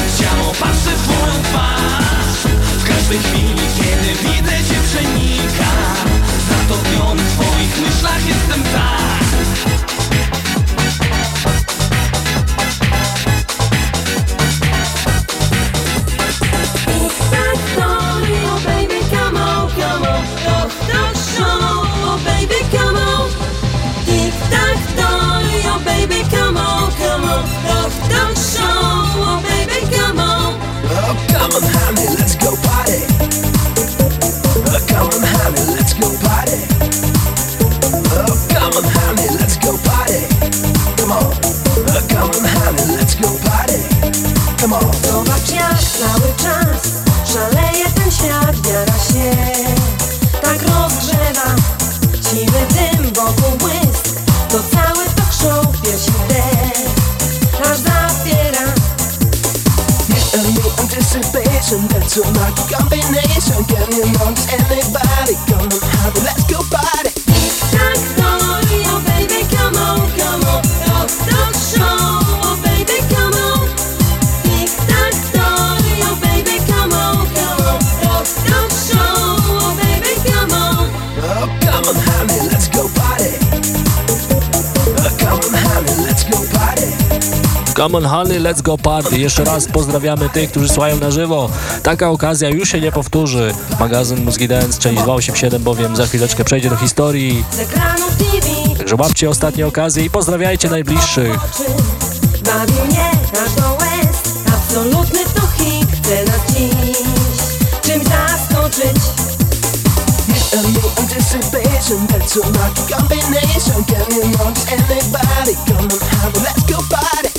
let's go party. Jeszcze raz pozdrawiamy tych, którzy słuchają na żywo. Taka okazja już się nie powtórzy. Magazyn Muzyki Dance, część 287, bowiem za chwileczkę przejdzie do historii. Także łapcie ostatnie okazje i pozdrawiajcie najbliższych. Bawi mnie aż do łez Absolutny to hit Chce nas dziś Czymś zaskoczyć A new anticipation, that's a lucky combination. Can you notice anybody? Come on, honey, let's go party.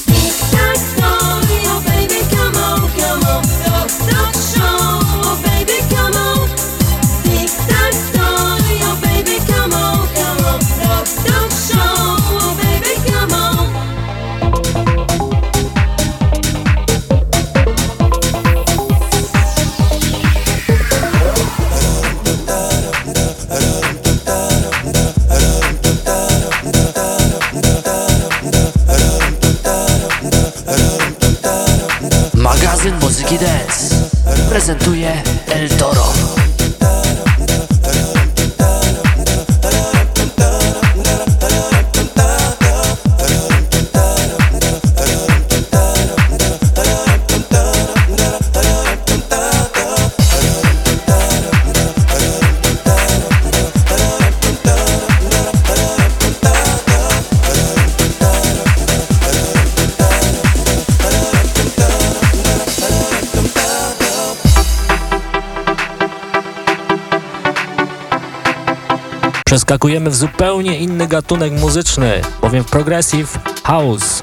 Przeskakujemy w zupełnie inny gatunek muzyczny, bowiem w Progressive House.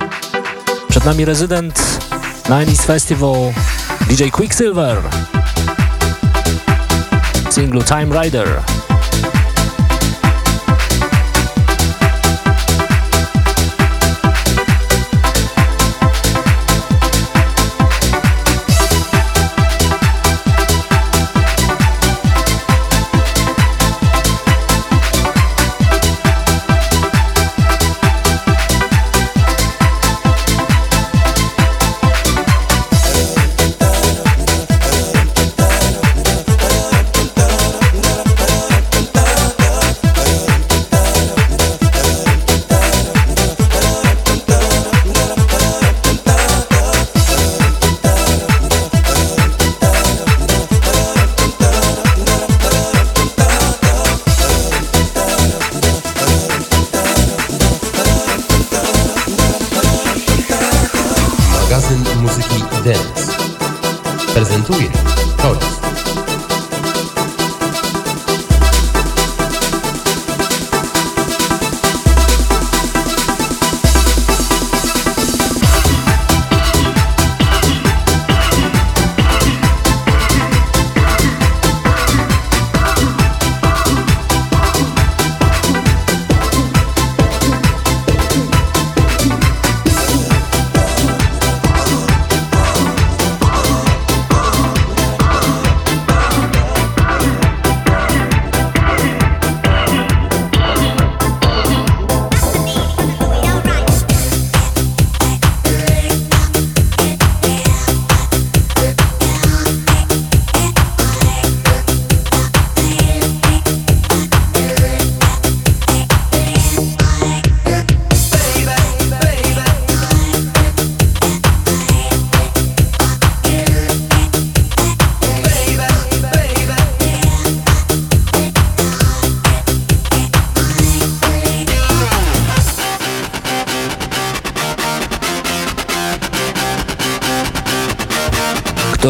Przed nami rezydent 90s Festival DJ Quicksilver. Singlu Time Rider.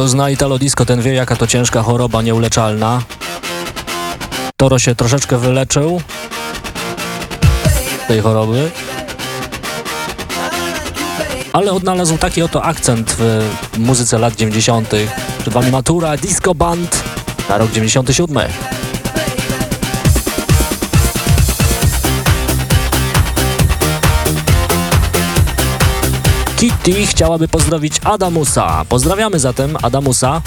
Kto zna Italo Disco, ten wie, jaka to ciężka choroba nieuleczalna. Toro się troszeczkę wyleczył tej choroby. Ale odnalazł taki oto akcent w muzyce lat 90. Przed wami Matura Disco Band na rok 97. Kitty chciałaby pozdrowić Adamusa. Pozdrawiamy zatem Adamusa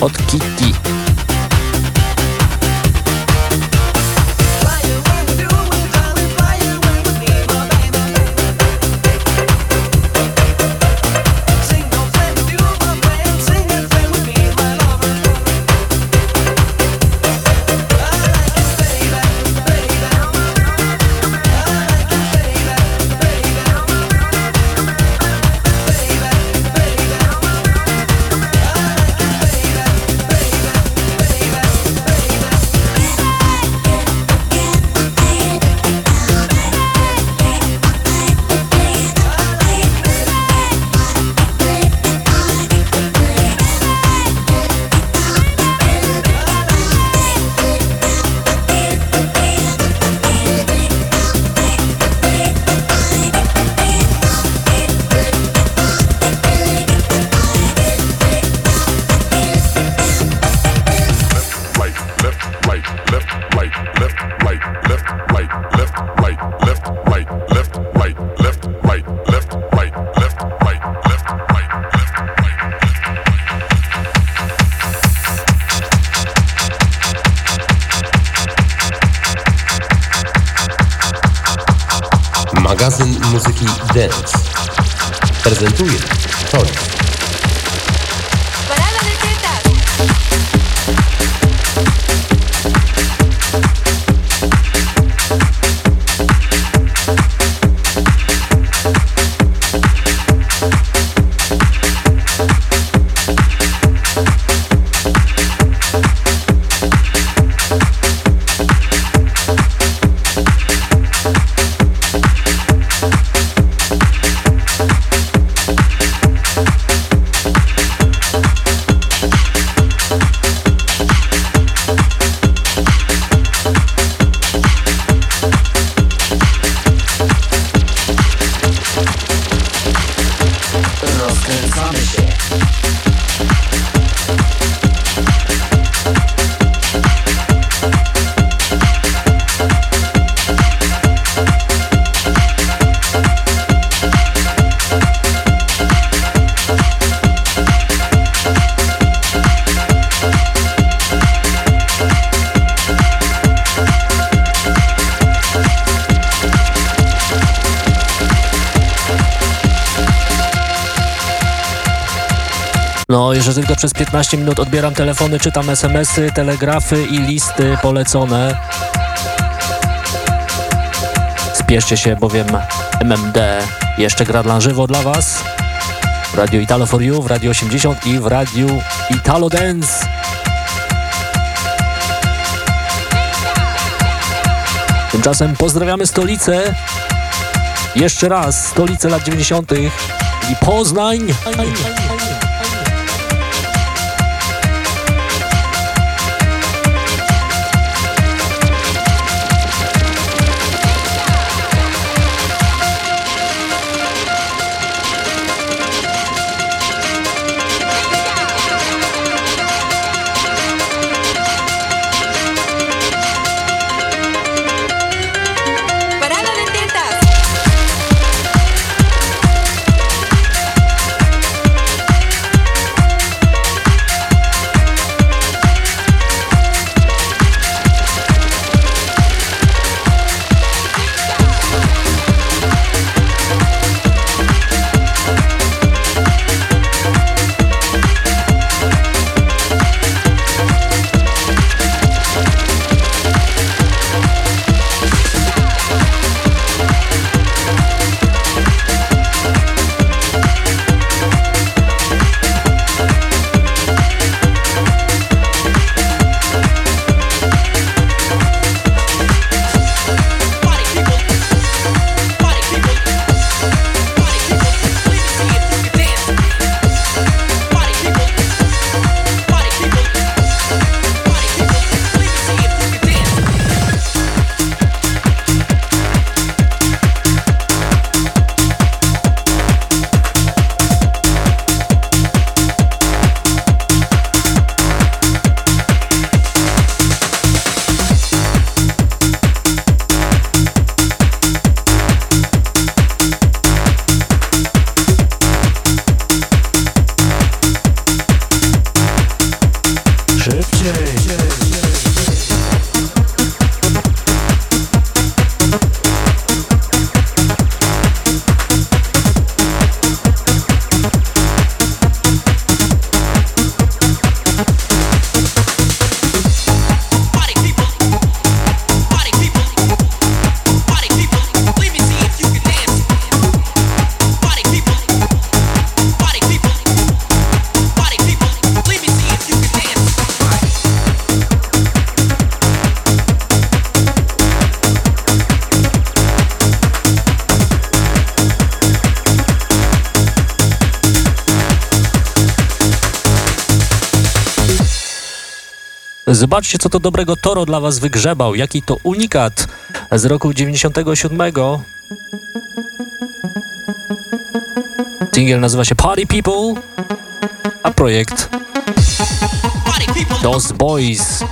od Kitty. Przez 15 minut odbieram telefony, czytam SMS-y, telegrafy i listy polecone. Spieszcie się, bowiem MMD jeszcze gra dla żywo dla Was. W Radio Italo for You, w Radio 80 i w Radiu Italo Dance. Tymczasem pozdrawiamy stolicę. Jeszcze raz, stolicę lat 90. czyli Poznań. Zobaczcie, co to dobrego Toro dla was wygrzebał. Jaki to unikat z roku 97. Singiel nazywa się Party People, a projekt Those Boys.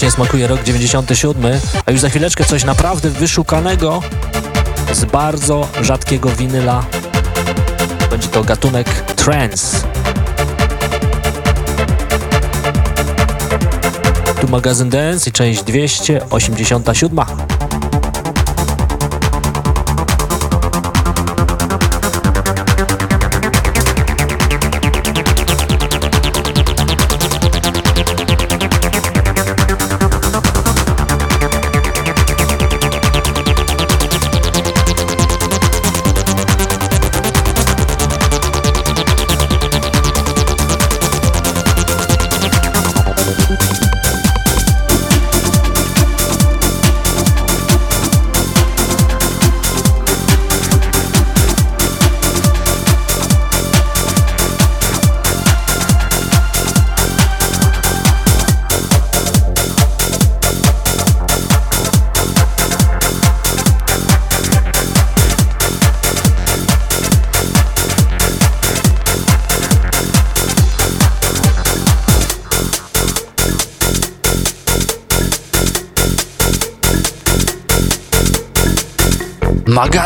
Właśnie smakuje rok 97, a już za chwileczkę coś naprawdę wyszukanego z bardzo rzadkiego winyla. Będzie to gatunek trance. Tu magazyn Dance i część 287.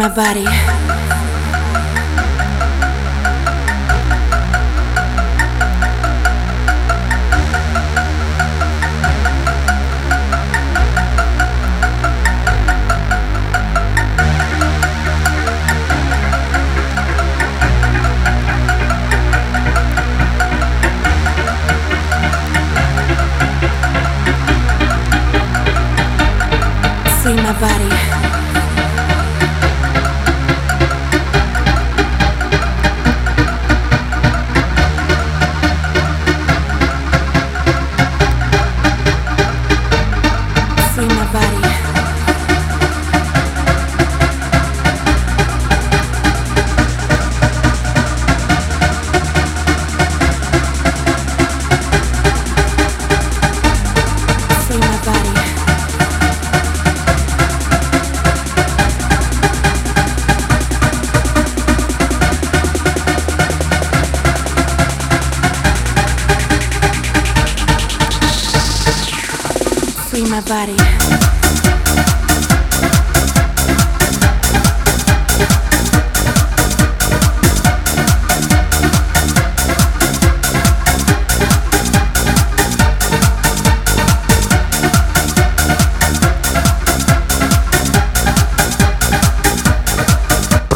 My body.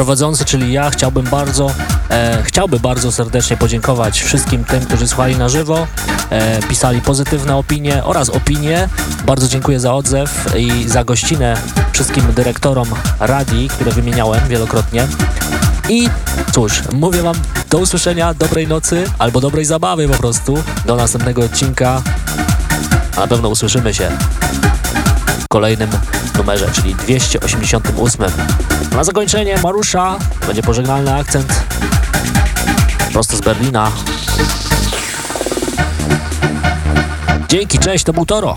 Prowadzący, czyli ja, chciałbym bardzo, e, chciałby bardzo serdecznie podziękować wszystkim tym, którzy słuchali na żywo, e, pisali pozytywne opinie oraz opinie. Bardzo dziękuję za odzew i za gościnę wszystkim dyrektorom radii, które wymieniałem wielokrotnie. I cóż, mówię Wam do usłyszenia, dobrej nocy albo dobrej zabawy po prostu. Do następnego odcinka. Na pewno usłyszymy się kolejnym numerze, czyli 288. Na zakończenie Marusza będzie pożegnalny akcent prosto z Berlina. Dzięki, cześć, to był Toro.